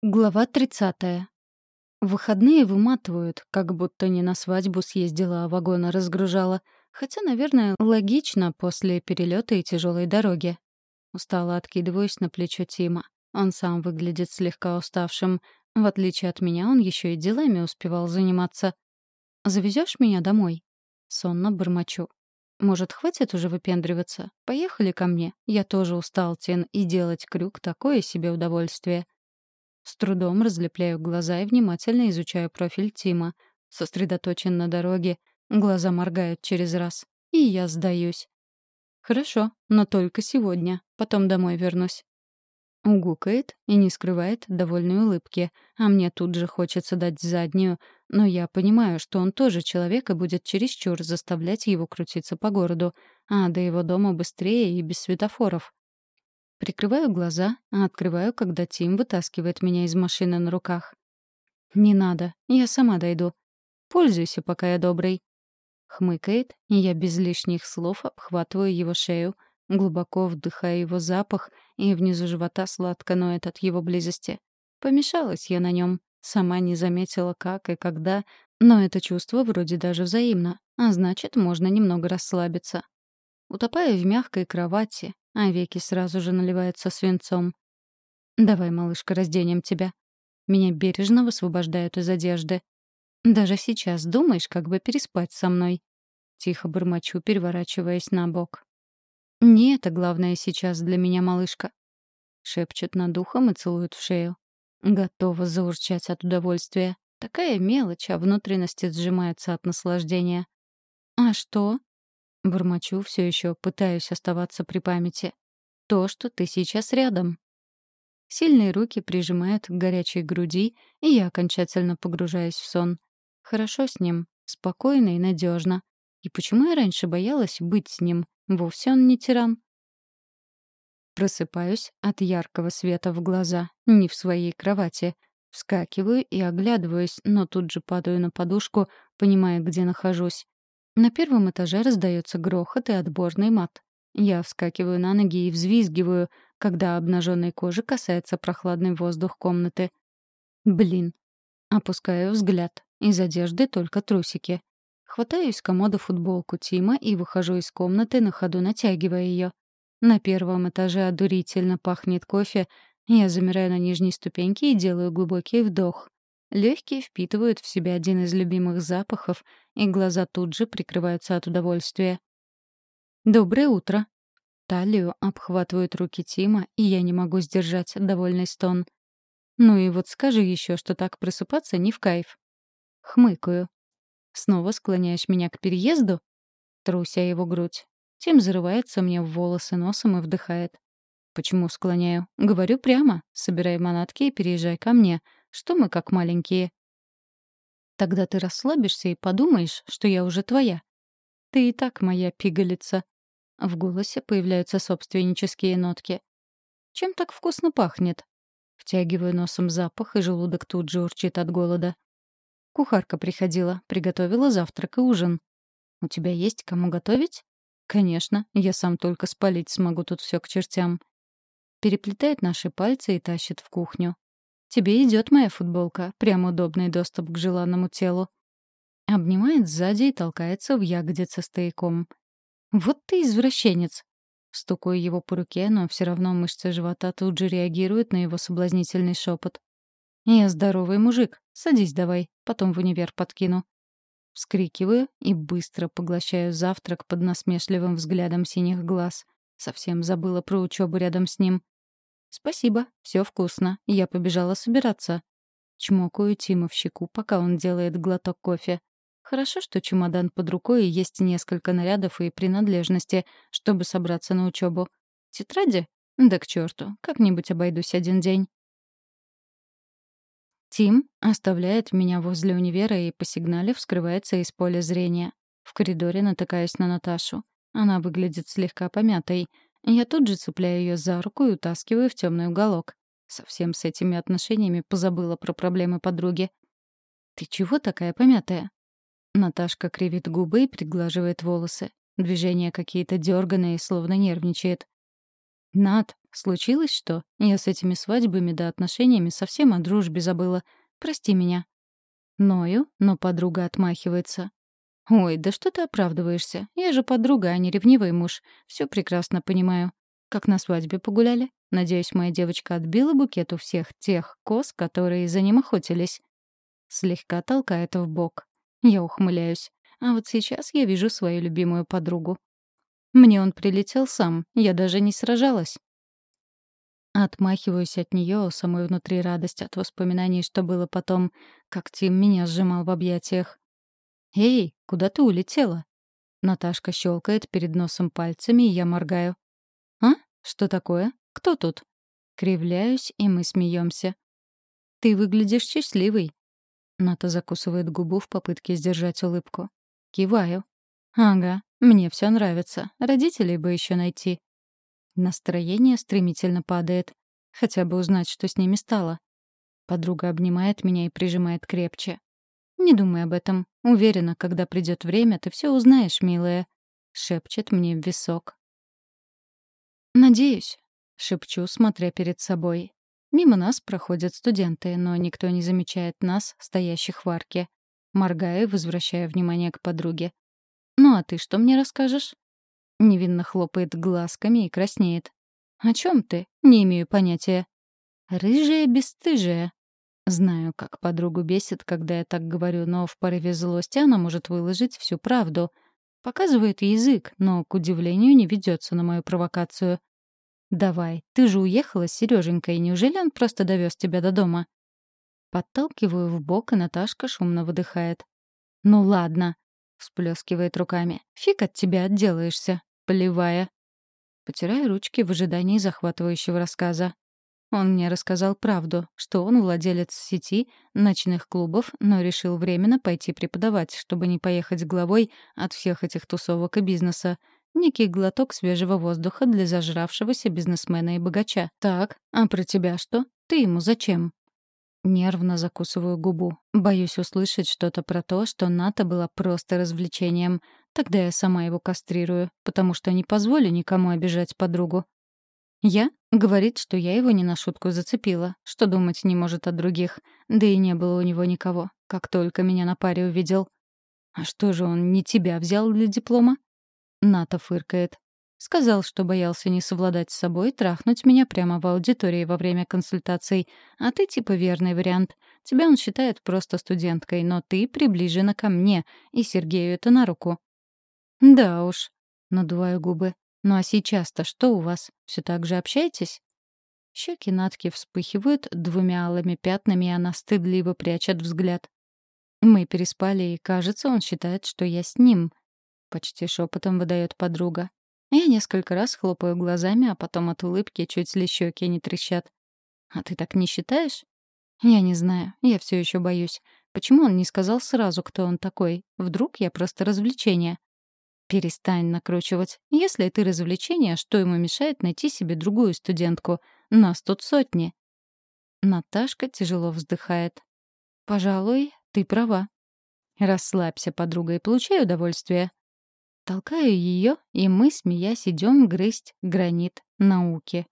Глава 30. Выходные выматывают, как будто не на свадьбу съездила, а вагоны разгружала. Хотя, наверное, логично после перелета и тяжелой дороги. Устало откидываюсь на плечо Тима. Он сам выглядит слегка уставшим. В отличие от меня, он еще и делами успевал заниматься. «Завезешь меня домой?» Сонно бормочу. «Может, хватит уже выпендриваться? Поехали ко мне. Я тоже устал, Тин, и делать крюк — такое себе удовольствие». С трудом разлепляю глаза и внимательно изучаю профиль Тима. Сосредоточен на дороге, глаза моргают через раз. И я сдаюсь. «Хорошо, но только сегодня. Потом домой вернусь». Угукает и не скрывает довольной улыбки, а мне тут же хочется дать заднюю, но я понимаю, что он тоже человек и будет чересчур заставлять его крутиться по городу, а до его дома быстрее и без светофоров. Прикрываю глаза, а открываю, когда Тим вытаскивает меня из машины на руках. «Не надо, я сама дойду. Пользуйся, пока я добрый». Хмыкает, и я без лишних слов обхватываю его шею, глубоко вдыхая его запах, и внизу живота сладко ноет от его близости. Помешалась я на нем, сама не заметила, как и когда, но это чувство вроде даже взаимно, а значит, можно немного расслабиться. Утопаю в мягкой кровати, а веки сразу же наливаются свинцом. «Давай, малышка, разденем тебя». Меня бережно высвобождают из одежды. «Даже сейчас думаешь, как бы переспать со мной?» Тихо бормочу, переворачиваясь на бок. «Не это главное сейчас для меня, малышка», — шепчет над ухом и целует в шею. Готова заурчать от удовольствия. Такая мелочь, а внутренности сжимаются от наслаждения. «А что?» Бормочу, все еще пытаюсь оставаться при памяти. То, что ты сейчас рядом. Сильные руки прижимают к горячей груди, и я окончательно погружаюсь в сон. Хорошо с ним, спокойно и надежно. И почему я раньше боялась быть с ним? Вовсе он не тиран. Просыпаюсь от яркого света в глаза, не в своей кровати. Вскакиваю и оглядываюсь, но тут же падаю на подушку, понимая, где нахожусь. На первом этаже раздается грохот и отборный мат. Я вскакиваю на ноги и взвизгиваю, когда обнаженной кожи касается прохладный воздух комнаты. Блин. Опускаю взгляд. Из одежды только трусики. Хватаю из комода футболку Тима и выхожу из комнаты, на ходу натягивая ее. На первом этаже одурительно пахнет кофе. Я замираю на нижней ступеньке и делаю глубокий вдох. Легкие впитывают в себя один из любимых запахов, и глаза тут же прикрываются от удовольствия. «Доброе утро!» Талию обхватывают руки Тима, и я не могу сдержать довольный стон. «Ну и вот скажи еще, что так просыпаться не в кайф». Хмыкаю. Снова склоняешь меня к переезду? Труся его грудь. Тим зарывается мне в волосы носом и вдыхает. Почему склоняю? Говорю прямо. Собирай манатки и переезжай ко мне — что мы как маленькие. Тогда ты расслабишься и подумаешь, что я уже твоя. Ты и так моя пигалица. В голосе появляются собственнические нотки. Чем так вкусно пахнет? Втягиваю носом запах, и желудок тут же урчит от голода. Кухарка приходила, приготовила завтрак и ужин. У тебя есть кому готовить? Конечно, я сам только спалить смогу тут все к чертям. Переплетает наши пальцы и тащит в кухню. Тебе идет моя футболка, прям удобный доступ к желанному телу. Обнимает сзади и толкается в ягодице стояком. Вот ты извращенец. Стукаю его по руке, но все равно мышцы живота тут же реагируют на его соблазнительный шепот. «Я здоровый мужик. Садись давай, потом в универ подкину». Вскрикиваю и быстро поглощаю завтрак под насмешливым взглядом синих глаз. Совсем забыла про учебу рядом с ним. «Спасибо, все вкусно. Я побежала собираться». Чмокаю Тима в щеку, пока он делает глоток кофе. Хорошо, что чемодан под рукой и есть несколько нарядов и принадлежности, чтобы собраться на учебу. Тетради? Да к черту, как-нибудь обойдусь один день. Тим оставляет меня возле универа и, посигналив, скрывается из поля зрения. В коридоре натыкаюсь на Наташу. Она выглядит слегка помятой — я тут же цепляю ее за руку и утаскиваю в темный уголок. Совсем с этими отношениями позабыла про проблемы подруги. «Ты чего такая помятая?» Наташка кривит губы и приглаживает волосы. Движения какие-то дерганые, словно нервничает. «Над, Случилось что? Я с этими свадьбами да отношениями совсем о дружбе забыла. Прости меня. Ною, но подруга отмахивается. «Ой, да что ты оправдываешься? Я же подруга, а не ревнивый муж. Все прекрасно понимаю. Как на свадьбе погуляли? Надеюсь, моя девочка отбила букет у всех тех коз, которые за ним охотились». Слегка толкает в бок. Я ухмыляюсь. А вот сейчас я вижу свою любимую подругу. Мне он прилетел сам, я даже не сражалась. Отмахиваюсь от нее, самой внутри радость от воспоминаний, что было потом, как Тим меня сжимал в объятиях. «Эй, куда ты улетела?» Наташка щелкает перед носом пальцами, и я моргаю. «А? Что такое? Кто тут?» Кривляюсь, и мы смеемся. «Ты выглядишь счастливой». Ната закусывает губу в попытке сдержать улыбку. Киваю. «Ага, мне все нравится. Родителей бы еще найти». Настроение стремительно падает. Хотя бы узнать, что с ними стало. Подруга обнимает меня и прижимает крепче. «Не думай об этом. Уверена, когда придет время, ты все узнаешь, милая», — шепчет мне в висок. «Надеюсь», — шепчу, смотря перед собой. Мимо нас проходят студенты, но никто не замечает нас, стоящих в арке. Моргаю, возвращая внимание к подруге. «Ну а ты что мне расскажешь?» Невинно хлопает глазками и краснеет. «О чем ты? Не имею понятия». «Рыжая бесстыжая». Знаю, как подругу бесит, когда я так говорю, но в порыве злости она может выложить всю правду. Показывает язык, но, к удивлению, не ведется на мою провокацию. «Давай, ты же уехала с Сереженькой, неужели он просто довез тебя до дома?» Подталкиваю в бок, и Наташка шумно выдыхает. «Ну ладно», — всплескивает руками. «Фиг от тебя отделаешься» полевая. Потираю ручки в ожидании захватывающего рассказа. Он мне рассказал правду, что он владелец сети ночных клубов, но решил временно пойти преподавать, чтобы не поехать главой от всех этих тусовок и бизнеса. Некий глоток свежего воздуха для зажравшегося бизнесмена и богача. Так, а про тебя что? Ты ему зачем? Нервно закусываю губу. Боюсь услышать что-то про то, что НАТО было просто развлечением. Тогда я сама его кастрирую, потому что не позволю никому обижать подругу. Я? Говорит, что я его не на шутку зацепила, что думать не может о других. Да и не было у него никого, как только меня на паре увидел. А что же он не тебя взял для диплома? НАТО фыркает. Сказал, что боялся не совладать с собой, трахнуть меня прямо в аудитории во время консультаций. А ты типа верный вариант. Тебя он считает просто студенткой, но ты приближена ко мне, и Сергею это на руку. Да уж, надуваю губы. Ну а сейчас-то что у вас? Все так же общаетесь? Щеки Натки вспыхивают двумя алыми пятнами, и она стыдливо прячет взгляд. Мы переспали, и, кажется, он считает, что я с ним. Почти шепотом выдает подруга. Я несколько раз хлопаю глазами, а потом от улыбки чуть ли щеки не трещат. «А ты так не считаешь?» «Я не знаю. Я все еще боюсь. Почему он не сказал сразу, кто он такой? Вдруг я просто развлечение?» «Перестань накручивать. Если ты развлечение, что ему мешает найти себе другую студентку? Нас тут сотни». Наташка тяжело вздыхает. «Пожалуй, ты права. Расслабься, подруга, и получай удовольствие. Толкаю ее, и мы, смеясь, идем грызть гранит науки.